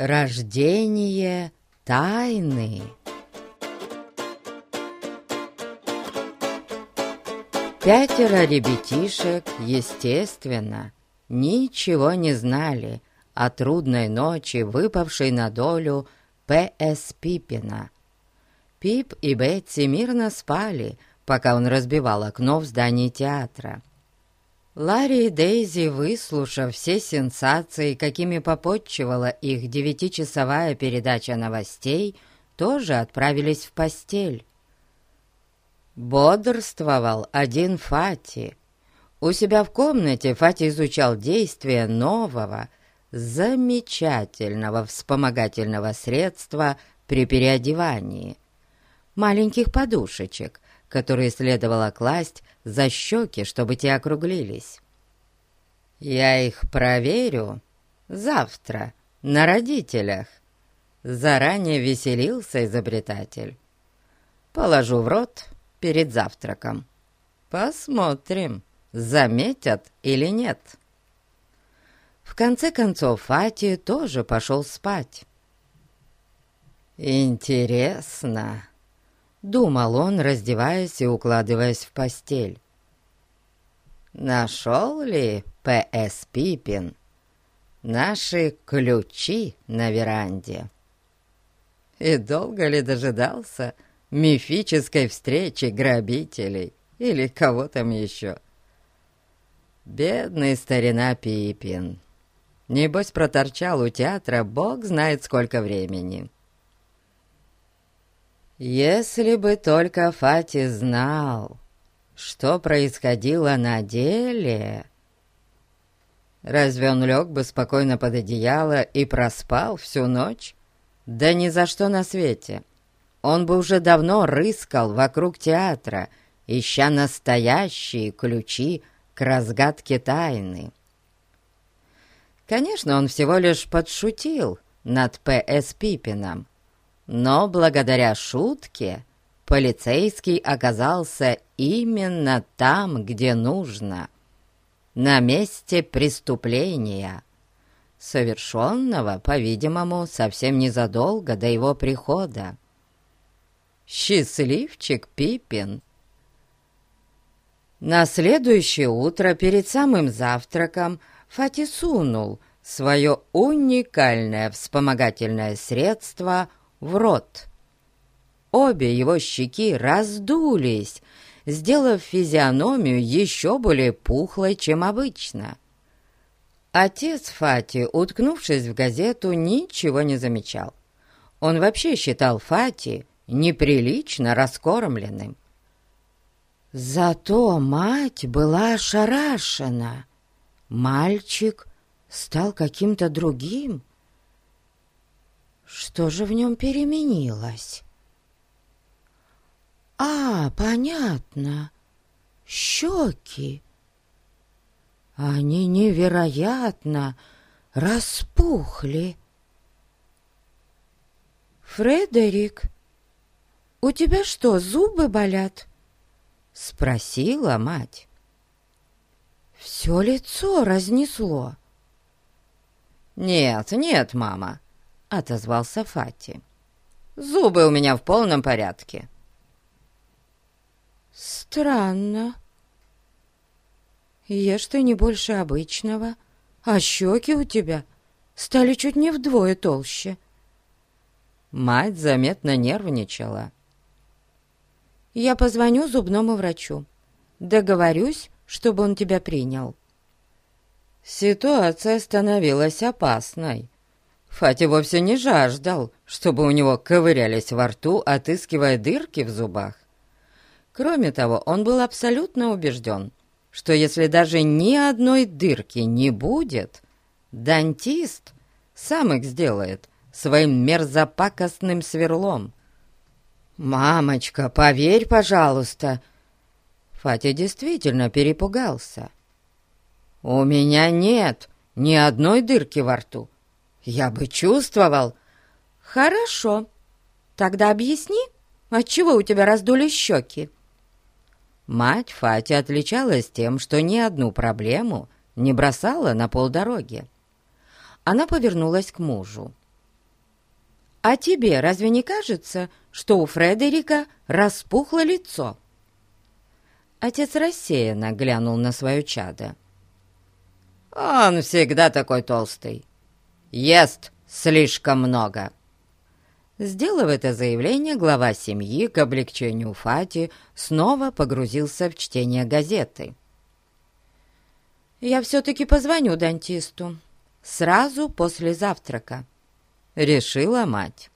Рождение тайны. Пятеро ребятишек, естественно, ничего не знали о трудной ночи, выпавшей на долю П.С. Пипина. Пип и Бетси мирно спали, пока он разбивал окно в здании театра. Ларри и Дейзи, выслушав все сенсации, какими попотчевала их девятичасовая передача новостей, тоже отправились в постель. Бодрствовал один Фати. У себя в комнате Фати изучал действия нового, замечательного вспомогательного средства при переодевании. Маленьких подушечек, которые следовало класть за щеки, чтобы те округлились. «Я их проверю завтра на родителях», — заранее веселился изобретатель. «Положу в рот перед завтраком. Посмотрим, заметят или нет». В конце концов, Фати тоже пошел спать. «Интересно», — думал он, раздеваясь и укладываясь в постель. «Нашел ли П.С. Пипин наши ключи на веранде?» И долго ли дожидался мифической встречи грабителей или кого там еще? Бедный старина Пипин. Небось, проторчал у театра бог знает сколько времени. Если бы только Фати знал, что происходило на деле... Разве он лег бы спокойно под одеяло и проспал всю ночь? Да ни за что на свете. Он бы уже давно рыскал вокруг театра, ища настоящие ключи к разгадке тайны. Конечно, он всего лишь подшутил над П.С. Пипином, но благодаря шутке полицейский оказался именно там, где нужно, на месте преступления, совершенного, по-видимому, совсем незадолго до его прихода. Счастливчик Пипин! На следующее утро перед самым завтраком Фати сунул свое уникальное вспомогательное средство в рот. Обе его щеки раздулись, сделав физиономию еще более пухлой, чем обычно. Отец Фати, уткнувшись в газету, ничего не замечал. Он вообще считал Фати неприлично раскормленным. Зато мать была ошарашена. Мальчик стал каким-то другим. Что же в нем переменилось? А, понятно, щеки. Они невероятно распухли. «Фредерик, у тебя что, зубы болят?» — спросила мать. Все лицо разнесло. «Нет, нет, мама», — отозвался Фати. «Зубы у меня в полном порядке». «Странно. Ешь ты не больше обычного, а щеки у тебя стали чуть не вдвое толще». Мать заметно нервничала. «Я позвоню зубному врачу. Договорюсь, чтобы он тебя принял». Ситуация становилась опасной. Фати вовсе не жаждал, чтобы у него ковырялись во рту, отыскивая дырки в зубах. Кроме того, он был абсолютно убежден, что если даже ни одной дырки не будет, дантист сам их сделает своим мерзопакостным сверлом. «Мамочка, поверь, пожалуйста!» Фатя действительно перепугался. «У меня нет ни одной дырки во рту. Я бы чувствовал...» «Хорошо. Тогда объясни, отчего у тебя раздули щеки?» Мать Фати отличалась тем, что ни одну проблему не бросала на полдороги. Она повернулась к мужу. А тебе разве не кажется, что у Фредерика распухло лицо?» Отец рассеянно глянул на свое чадо. «Он всегда такой толстый. Ест слишком много». Сделав это заявление, глава семьи к облегчению Фати снова погрузился в чтение газеты. «Я все-таки позвоню дантисту сразу после завтрака», — решила мать.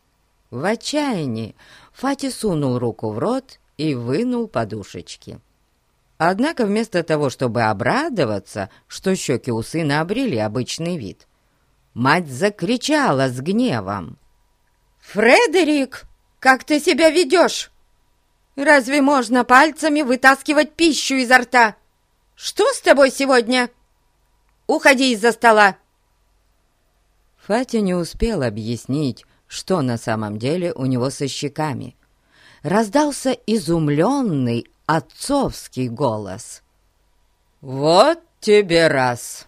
В отчаянии Фати сунул руку в рот и вынул подушечки. Однако вместо того, чтобы обрадоваться, что щеки у сына обрели обычный вид, мать закричала с гневом. «Фредерик, как ты себя ведешь? Разве можно пальцами вытаскивать пищу изо рта? Что с тобой сегодня? Уходи из-за стола!» Фатя не успел объяснить, что на самом деле у него со щеками. Раздался изумленный отцовский голос. «Вот тебе раз!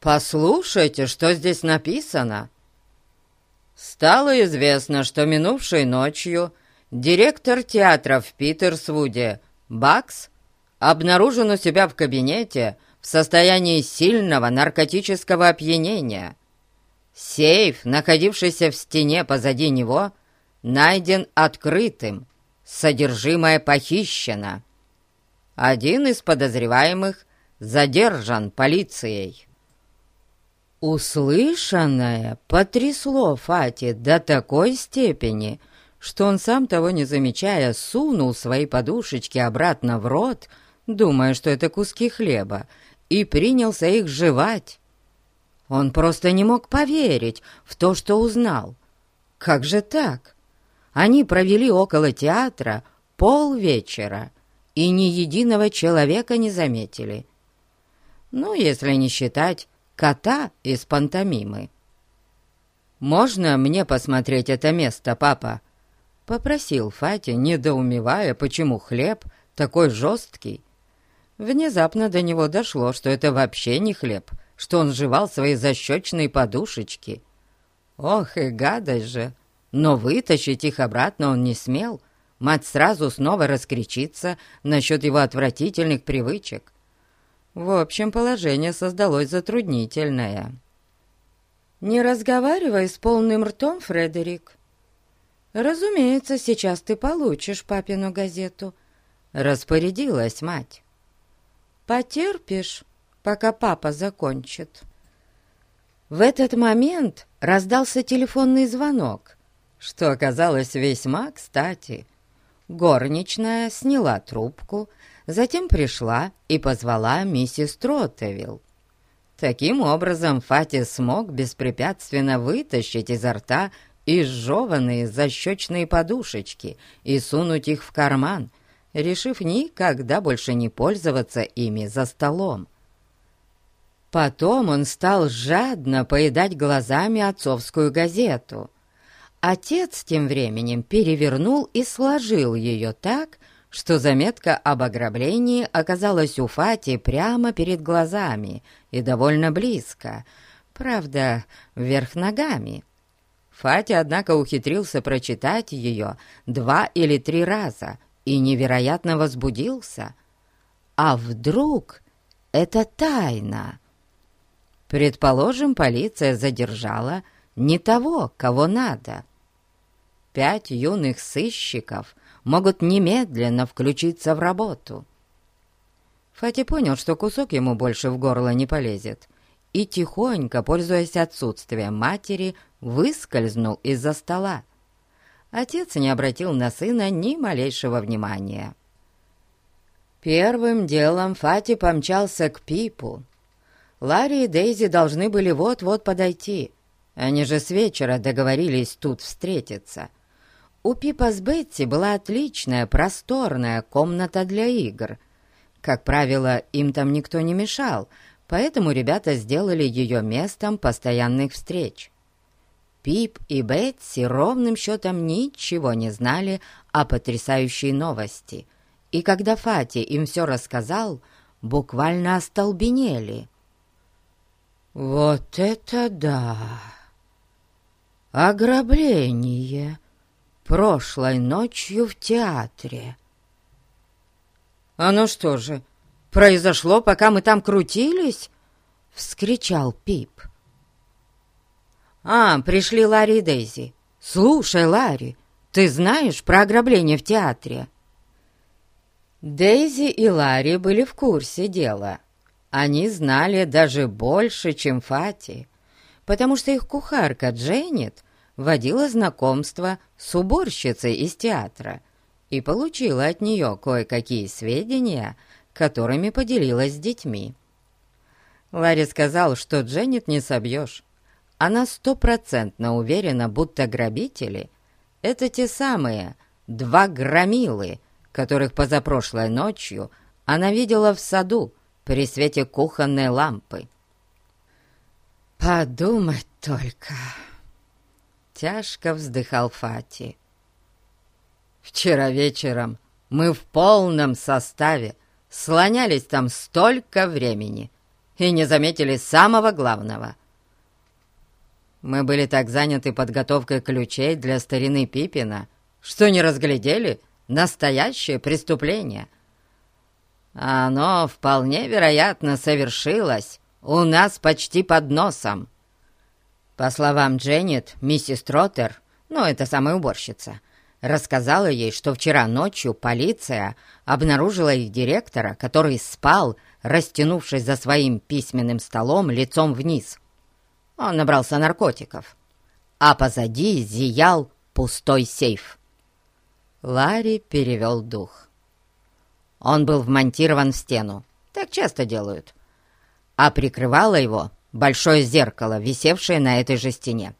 Послушайте, что здесь написано!» Стало известно, что минувшей ночью директор театра в Питерсвуде, Бакс, обнаружен у себя в кабинете в состоянии сильного наркотического опьянения. Сейф, находившийся в стене позади него, найден открытым, содержимое похищено. Один из подозреваемых задержан полицией. Услышанное потрясло Фати до такой степени, что он сам того не замечая сунул свои подушечки обратно в рот, думая, что это куски хлеба, и принялся их жевать. Он просто не мог поверить в то, что узнал. Как же так? Они провели около театра полвечера и ни единого человека не заметили. Ну, если не считать кота из пантомимы. «Можно мне посмотреть это место, папа?» — попросил Фати, недоумевая, почему хлеб такой жесткий. Внезапно до него дошло, что это вообще не хлеб, что он жевал свои защечные подушечки. Ох и гадость же! Но вытащить их обратно он не смел. Мать сразу снова раскричится насчет его отвратительных привычек. В общем, положение создалось затруднительное. «Не разговаривай с полным ртом, Фредерик. Разумеется, сейчас ты получишь папину газету», — распорядилась мать. «Потерпишь, пока папа закончит». В этот момент раздался телефонный звонок, что оказалось весьма кстати. Горничная сняла трубку, Затем пришла и позвала миссис Троттевилл. Таким образом, Фати смог беспрепятственно вытащить изо рта изжеванные защечные подушечки и сунуть их в карман, решив никогда больше не пользоваться ими за столом. Потом он стал жадно поедать глазами отцовскую газету. Отец тем временем перевернул и сложил ее так, что заметка об ограблении оказалась у Фати прямо перед глазами и довольно близко, правда, вверх ногами. Фати, однако, ухитрился прочитать ее два или три раза и невероятно возбудился. А вдруг это тайна? Предположим, полиция задержала не того, кого надо. Пять юных сыщиков могут немедленно включиться в работу. Фати понял, что кусок ему больше в горло не полезет, и тихонько, пользуясь отсутствием матери, выскользнул из-за стола. Отец не обратил на сына ни малейшего внимания. Первым делом Фати помчался к Пипу. Ларри и Дейзи должны были вот-вот подойти. Они же с вечера договорились тут встретиться. У Пипа с Бетти была отличная, просторная комната для игр. Как правило, им там никто не мешал, поэтому ребята сделали ее местом постоянных встреч. Пип и Бетси ровным счетом ничего не знали о потрясающей новости, и когда Фати им все рассказал, буквально остолбенели. «Вот это да! ограбление прошлой ночью в театре. «А ну что же, произошло, пока мы там крутились?» — вскричал Пип. «А, пришли Ларри и Дейзи. Слушай, Ларри, ты знаешь про ограбление в театре?» Дейзи и Ларри были в курсе дела. Они знали даже больше, чем Фати, потому что их кухарка Дженнет водила знакомство с уборщицей из театра и получила от нее кое-какие сведения, которыми поделилась с детьми. Ларри сказал, что Дженнет не собьешь. Она стопроцентно уверена, будто грабители — это те самые два громилы, которых позапрошлой ночью она видела в саду при свете кухонной лампы. «Подумать только!» Тяжко вздыхал Фати. «Вчера вечером мы в полном составе слонялись там столько времени и не заметили самого главного. Мы были так заняты подготовкой ключей для старины Пипина, что не разглядели, настоящее преступление. Оно вполне вероятно совершилось у нас почти под носом. По словам Дженнет, миссис Троттер, ну, это самая уборщица, рассказала ей, что вчера ночью полиция обнаружила их директора, который спал, растянувшись за своим письменным столом лицом вниз. Он набрался наркотиков, а позади зиял пустой сейф. Ларри перевел дух. Он был вмонтирован в стену. Так часто делают. А прикрывало его большое зеркало, висевшее на этой же стене.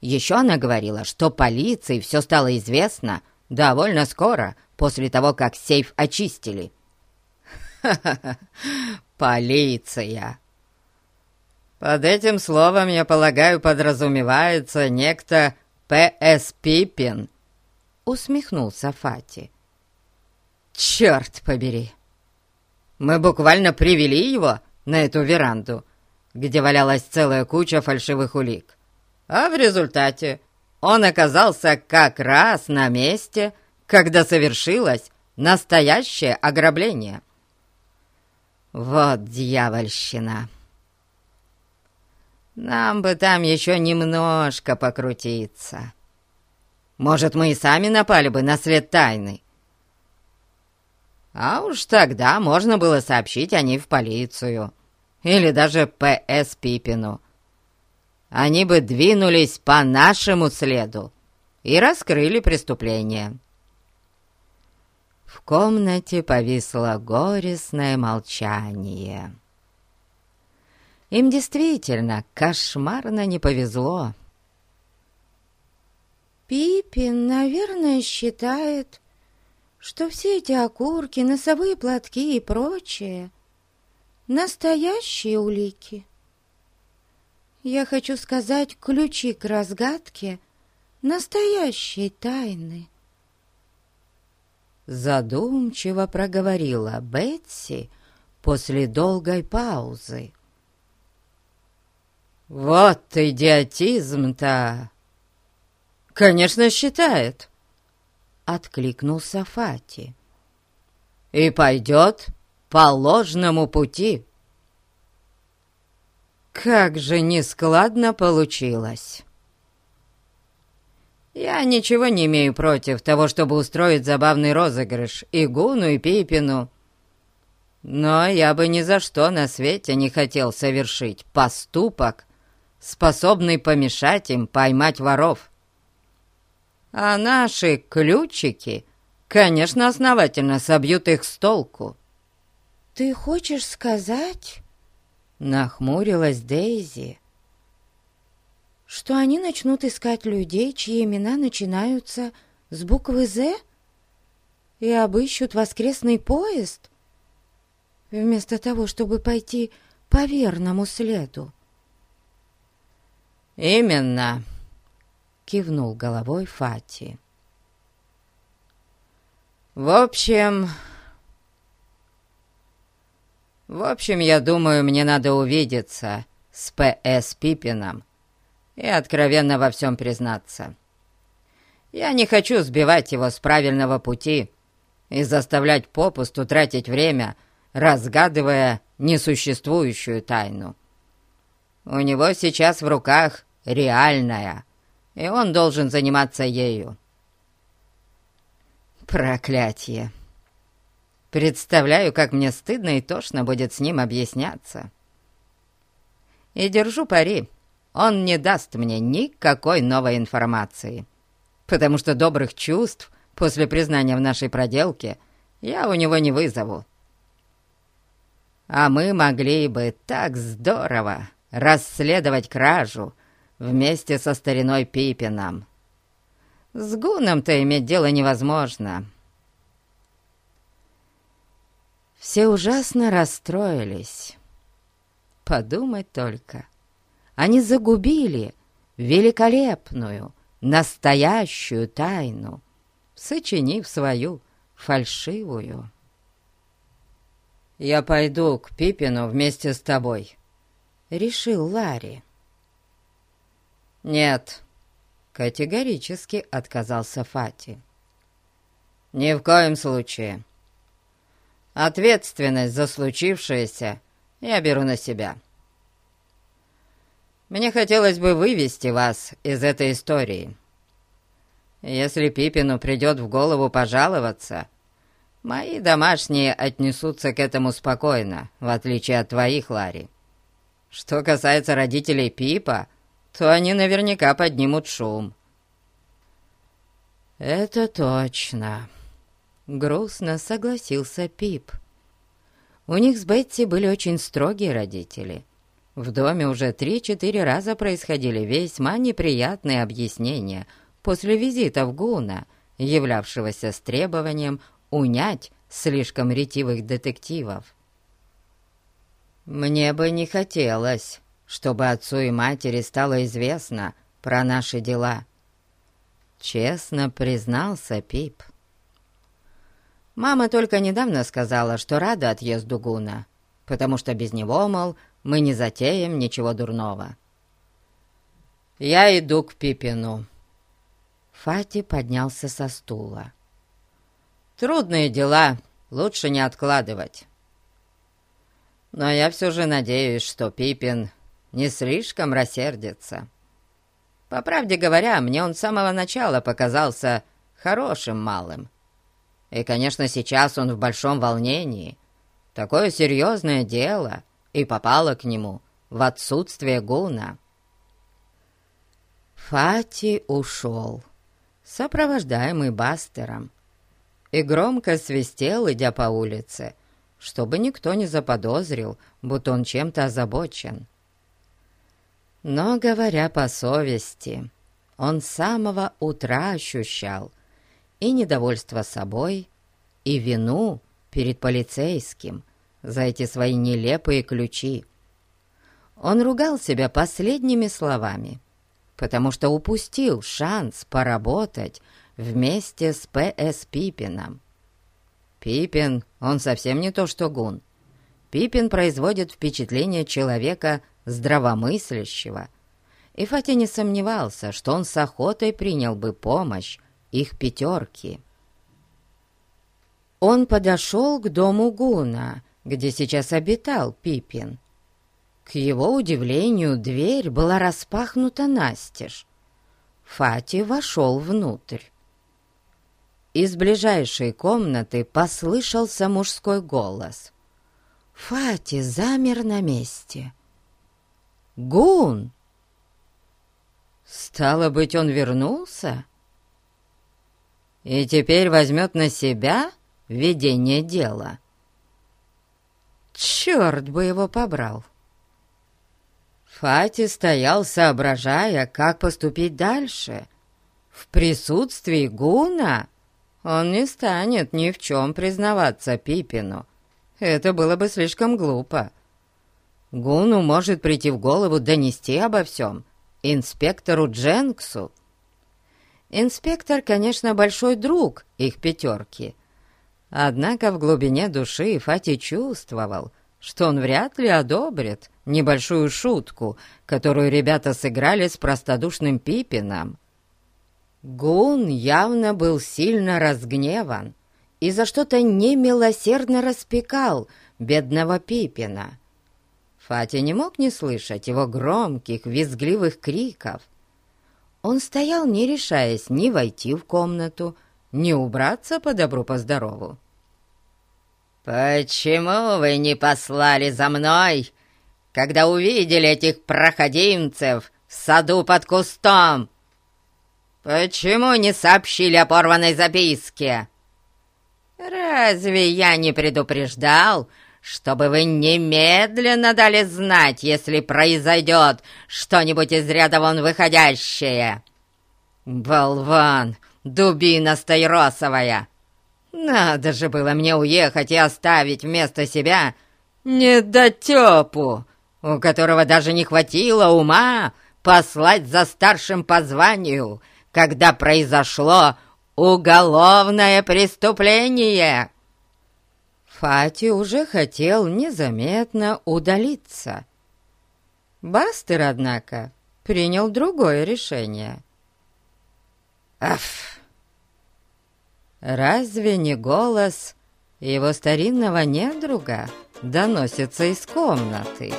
Еще она говорила, что полиции все стало известно довольно скоро после того, как сейф очистили. Ха-ха-ха, полиция! Под этим словом, я полагаю, подразумевается некто П.С. Пиппин, усмехнулся Фати. «Черт побери! Мы буквально привели его на эту веранду, где валялась целая куча фальшивых улик. А в результате он оказался как раз на месте, когда совершилось настоящее ограбление. Вот дьявольщина! Нам бы там еще немножко покрутиться». Может, мы и сами напали бы на след тайны. А уж тогда можно было сообщить о ней в полицию. Или даже П.С. Пипину. Они бы двинулись по нашему следу и раскрыли преступление. В комнате повисло горестное молчание. Им действительно кошмарно не повезло. Пипин, наверное, считает, что все эти окурки, носовые платки и прочее — настоящие улики. Я хочу сказать, ключи к разгадке настоящей тайны. Задумчиво проговорила Бетси после долгой паузы. «Вот идиотизм-то!» «Конечно, считает», — откликнулся Фати. «И пойдет по ложному пути». Как же нескладно получилось. Я ничего не имею против того, чтобы устроить забавный розыгрыш и Гуну, и Пипину. Но я бы ни за что на свете не хотел совершить поступок, способный помешать им поймать воров. А наши ключики, конечно, основательно собьют их с толку. «Ты хочешь сказать?» — нахмурилась Дейзи. «Что они начнут искать людей, чьи имена начинаются с буквы «З» и обыщут воскресный поезд, вместо того, чтобы пойти по верному следу?» «Именно!» кивнул головой Фати. «В общем... В общем, я думаю, мне надо увидеться с П.С. Пипином и откровенно во всем признаться. Я не хочу сбивать его с правильного пути и заставлять попусту тратить время, разгадывая несуществующую тайну. У него сейчас в руках реальная, и он должен заниматься ею. Проклятие! Представляю, как мне стыдно и тошно будет с ним объясняться. И держу пари, он не даст мне никакой новой информации, потому что добрых чувств после признания в нашей проделке я у него не вызову. А мы могли бы так здорово расследовать кражу вместе со стариной Пипином. С Гуном-то иметь дело невозможно». Все ужасно расстроились. Подумать только. Они загубили великолепную, настоящую тайну, сочинив свою фальшивую. «Я пойду к Пипину вместе с тобой», — решил Ларри. «Нет», — категорически отказался Фати. «Ни в коем случае. Ответственность за случившееся я беру на себя. Мне хотелось бы вывести вас из этой истории. Если Пипину придет в голову пожаловаться, мои домашние отнесутся к этому спокойно, в отличие от твоих, Ларри. Что касается родителей Пипа, то они наверняка поднимут шум. «Это точно», Грустно согласился Пип. У них с Бетти были очень строгие родители. В доме уже три-четыре раза происходили весьма неприятные объяснения после визита в Гуна, являвшегося с требованием унять слишком ретивых детективов. «Мне бы не хотелось, чтобы отцу и матери стало известно про наши дела», — честно признался Пип. Мама только недавно сказала, что рада отъезду Гуна, потому что без него, мол, мы не затеем ничего дурного. «Я иду к Пипину». Фати поднялся со стула. «Трудные дела лучше не откладывать. Но я все же надеюсь, что Пипин не слишком рассердится. По правде говоря, мне он с самого начала показался хорошим малым». И, конечно, сейчас он в большом волнении. Такое серьезное дело, и попало к нему в отсутствие гуна. Фати ушел, сопровождаемый Бастером, и громко свистел, идя по улице, чтобы никто не заподозрил, будто он чем-то озабочен. Но, говоря по совести, он с самого утра ощущал, и недовольство собой, и вину перед полицейским за эти свои нелепые ключи. Он ругал себя последними словами, потому что упустил шанс поработать вместе с П.С. Пипином. Пипин, он совсем не то что гун. Пипин производит впечатление человека здравомыслящего, и Фатя не сомневался, что он с охотой принял бы помощь их пятерки. Он подошел к дому Гуна, где сейчас обитал Пипин. К его удивлению, дверь была распахнута настежь. Фати вошел внутрь. Из ближайшей комнаты послышался мужской голос. Фати замер на месте. «Гун!» «Стало быть, он вернулся?» И теперь возьмет на себя ведение дела. Черт бы его побрал! Фати стоял, соображая, как поступить дальше. В присутствии Гуна он не станет ни в чем признаваться Пипину. Это было бы слишком глупо. Гуну может прийти в голову донести обо всем инспектору Дженксу, Инспектор, конечно, большой друг их пятерки. Однако в глубине души Фати чувствовал, что он вряд ли одобрит небольшую шутку, которую ребята сыграли с простодушным Пипином. Гун явно был сильно разгневан и за что-то немилосердно распекал бедного Пипина. Фати не мог не слышать его громких, визгливых криков. Он стоял, не решаясь ни войти в комнату, ни убраться по добру, по здорову. «Почему вы не послали за мной, когда увидели этих проходимцев в саду под кустом?» «Почему не сообщили о порванной записке? Разве я не предупреждал, чтобы вы немедленно дали знать, если произойдет что-нибудь из ряда вон выходящее?» «Болван, дубина стайросовая! Надо же было мне уехать и оставить вместо себя недотепу, у которого даже не хватило ума послать за старшим по званию, когда произошло уголовное преступление!» Фати уже хотел незаметно удалиться. Бастер, однако, принял другое решение. «Аф!» Разве не голос его старинного недруга доносится из комнаты?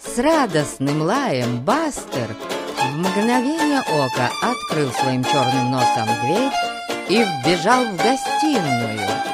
С радостным лаем Бастер в мгновение ока открыл своим черным носом дверь и вбежал в гостиную.